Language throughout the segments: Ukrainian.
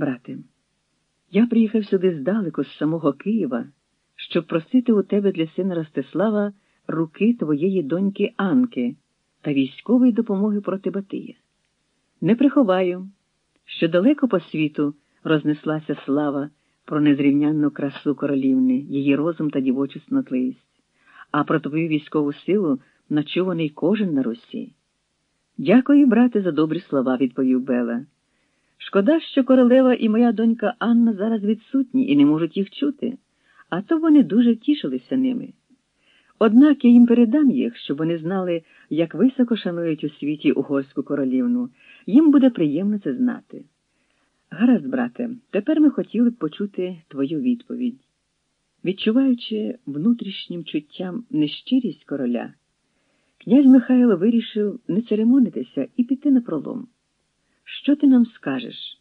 Брате, я приїхав сюди здалеку, з самого Києва, щоб просити у тебе для сина Ростислава руки твоєї доньки Анки та військової допомоги проти Батия. Не приховаю, що далеко по світу рознеслася слава про незрівнянну красу королівни, її розум та дівочу снотливість, а про твою військову силу начуваний кожен на Русі. Дякую, брате, за добрі слова, відповів Бела. Шкода, що королева і моя донька Анна зараз відсутні і не можуть їх чути, а то вони дуже тішилися ними. Однак я їм передам їх, щоб вони знали, як високо шанують у світі угорську королівну. Їм буде приємно це знати. Гаразд, брате, тепер ми хотіли б почути твою відповідь. Відчуваючи внутрішнім чуттям нещирість короля, князь Михайло вирішив не церемонитися і піти на пролом. Що ти нам скажеш?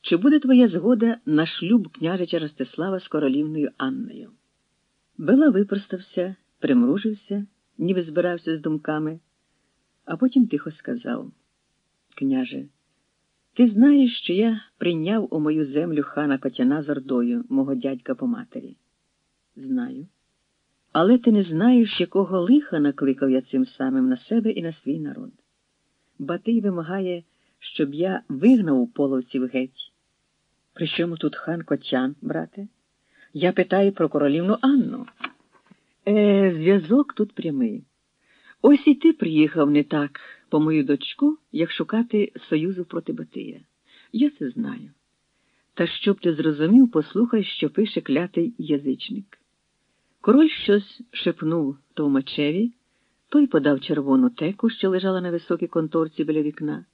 Чи буде твоя згода на шлюб княжича Ростислава з королівною Анною? Бела випростався, примружився, ніби збирався з думками, а потім тихо сказав: Княже, ти знаєш, що я прийняв у мою землю хана Катяна з Ордою, мого дядька по матері? Знаю. Але ти не знаєш, якого лиха накликав я цим самим на себе і на свій народ. Батий вимагає, щоб я вигнав у половців геть. При чому тут хан Котян, брате? Я питаю про королівну Анну. Е, зв'язок тут прямий. Ось і ти приїхав не так по мою дочку, як шукати союзу проти Батия. Я це знаю. Та щоб ти зрозумів, послухай, що пише клятий язичник. Король щось шепнув Товмачеві, той подав червону теку, що лежала на високій конторці біля вікна.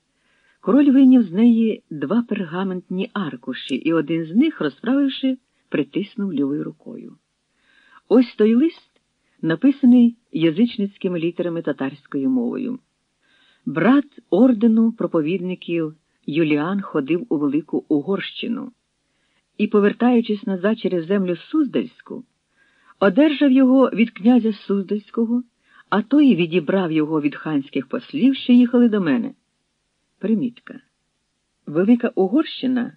Король вийняв з неї два пергаментні аркуші, і один з них, розправивши, притиснув лівою рукою. Ось той лист написаний язичницькими літерами татарською мовою. Брат ордену проповідників Юліан ходив у Велику Угорщину і, повертаючись назад через землю Суздальську, одержав його від князя Суздальського, а той відібрав його від ханських послів, що їхали до мене. Примітка. Велика Угорщина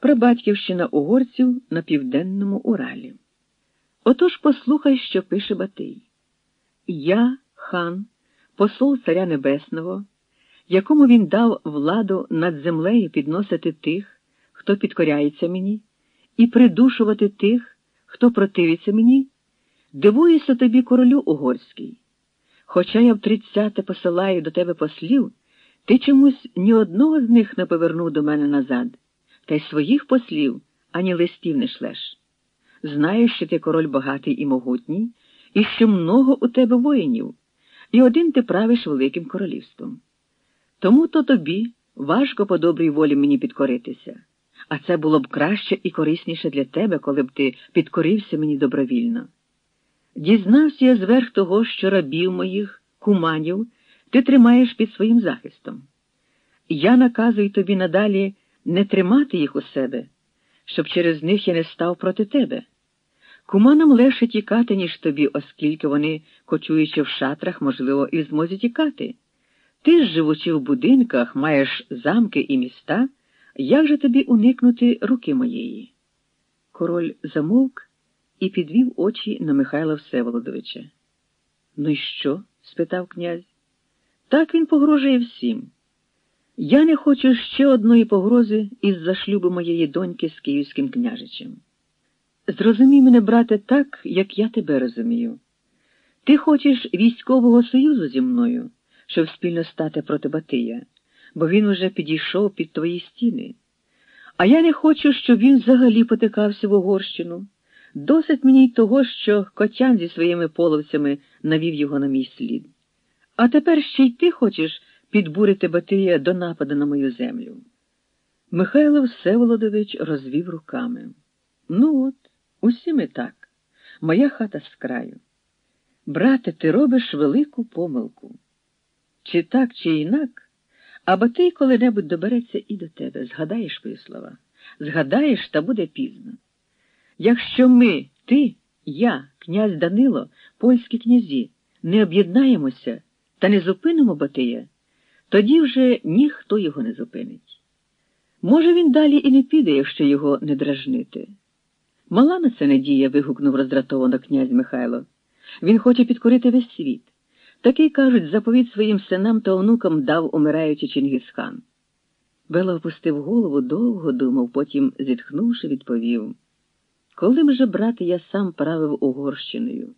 прабатьківщина угорців на південному Уралі. Отож послухай, що пише Батий. Я, хан, посол Царя Небесного, якому він дав владу над землею підносити тих, хто підкоряється мені, і придушувати тих, хто противиться мені, дивуюся тобі, королю угорський. Хоча я в тридцяте посилаю до тебе послів, ти чомусь ні одного з них не повернув до мене назад, та й своїх послів ані листів не шлеш. Знаю, що ти король багатий і могутній, і що много у тебе воїнів, і один ти правиш великим королівством. Тому то тобі важко по добрій волі мені підкоритися, а це було б краще і корисніше для тебе, коли б ти підкорився мені добровільно. Дізнався я зверх того, що рабів моїх, куманів, ти тримаєш під своїм захистом. Я наказую тобі надалі не тримати їх у себе щоб через них я не став проти тебе. Куманам легше тікати, ніж тобі, оскільки вони, кочуючи в шатрах, можливо, і змозі тікати. Ти ж, живучи в будинках, маєш замки і міста, як же тобі уникнути руки моєї? Король замовк і підвів очі на Михайла Всеволодовича. Ну і що? спитав князь. Так він погрожує всім. Я не хочу ще одної погрози із-за шлюбу моєї доньки з київським княжичем. Зрозумій мене, брате, так, як я тебе розумію. Ти хочеш військового союзу зі мною, щоб спільно стати проти Батия, бо він уже підійшов під твої стіни. А я не хочу, щоб він взагалі потикався в Угорщину. Досить мені й того, що котян зі своїми половцями навів його на мій слід. А тепер ще й ти хочеш підбурити Батия до нападу на мою землю. Михайло Всеволодович розвів руками. Ну от, усі ми так, моя хата з краю. Брате, ти робиш велику помилку. Чи так, чи інак, а Батий коли-небудь добереться і до тебе, згадаєш мої слова, згадаєш, та буде пізно. Якщо ми, ти, я, князь Данило, польські князі, не об'єднаємося та не зупинимо Батия, тоді вже ніхто його не зупинить. Може, він далі і не піде, якщо його не дражнити. Мала на це надія. вигукнув роздратовано князь Михайло. Він хоче підкорити весь світ. Такий, кажуть, заповідь своїм синам та онукам дав умираючи Чингісхан. Бела опустив голову, довго думав, потім, зітхнувши, відповів Коли вже, брате, я сам правив Угорщиною?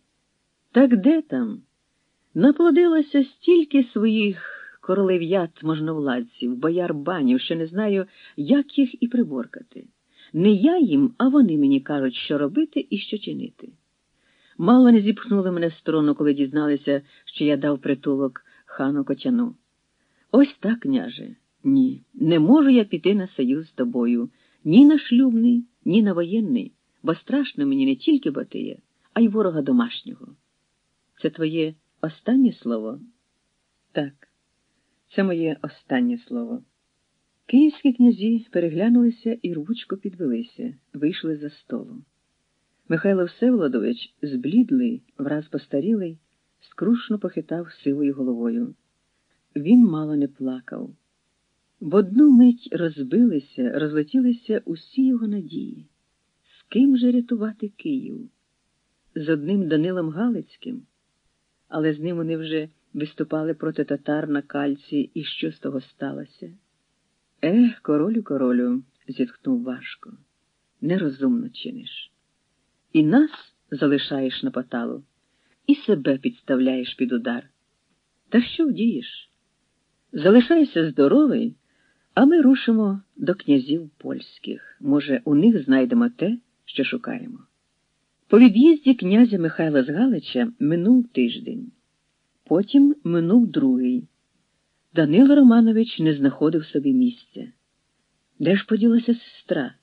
Так де там? Наплодилося стільки своїх королев'ят можновладців, бояр банів, що не знаю, як їх і приборкати. Не я їм, а вони мені кажуть, що робити і що чинити. Мало не зіпхнули мене з трону, коли дізналися, що я дав притулок хану Котяну. Ось так, княже, ні, не можу я піти на союз з тобою, ні на шлюбний, ні на воєнний, бо страшно мені не тільки Батия, а й ворога домашнього. Це твоє останнє слово? Так, це моє останнє слово. Київські князі переглянулися і рвучко підвелися, вийшли за столу. Михайло Всеволодович, зблідлий, враз постарілий, скрушно похитав сивою головою. Він мало не плакав. В одну мить розбилися, розлетілися усі його надії. З ким же рятувати Київ? З одним Данилом Галицьким, але з ним вони вже виступали проти татар на кальці, і що з того сталося? Ех, королю, королю, зітхнув важко. Нерозумно чиниш. І нас залишаєш на поталу, і себе підставляєш під удар. Та що вдієш? Залишайся здоровий, а ми рушимо до князів польських. Може, у них знайдемо те, що шукаємо. По від'їзді князя Михайла з Галича минув тиждень, потім минув другий. Данило Романович не знаходив собі місця. Де ж поділася сестра?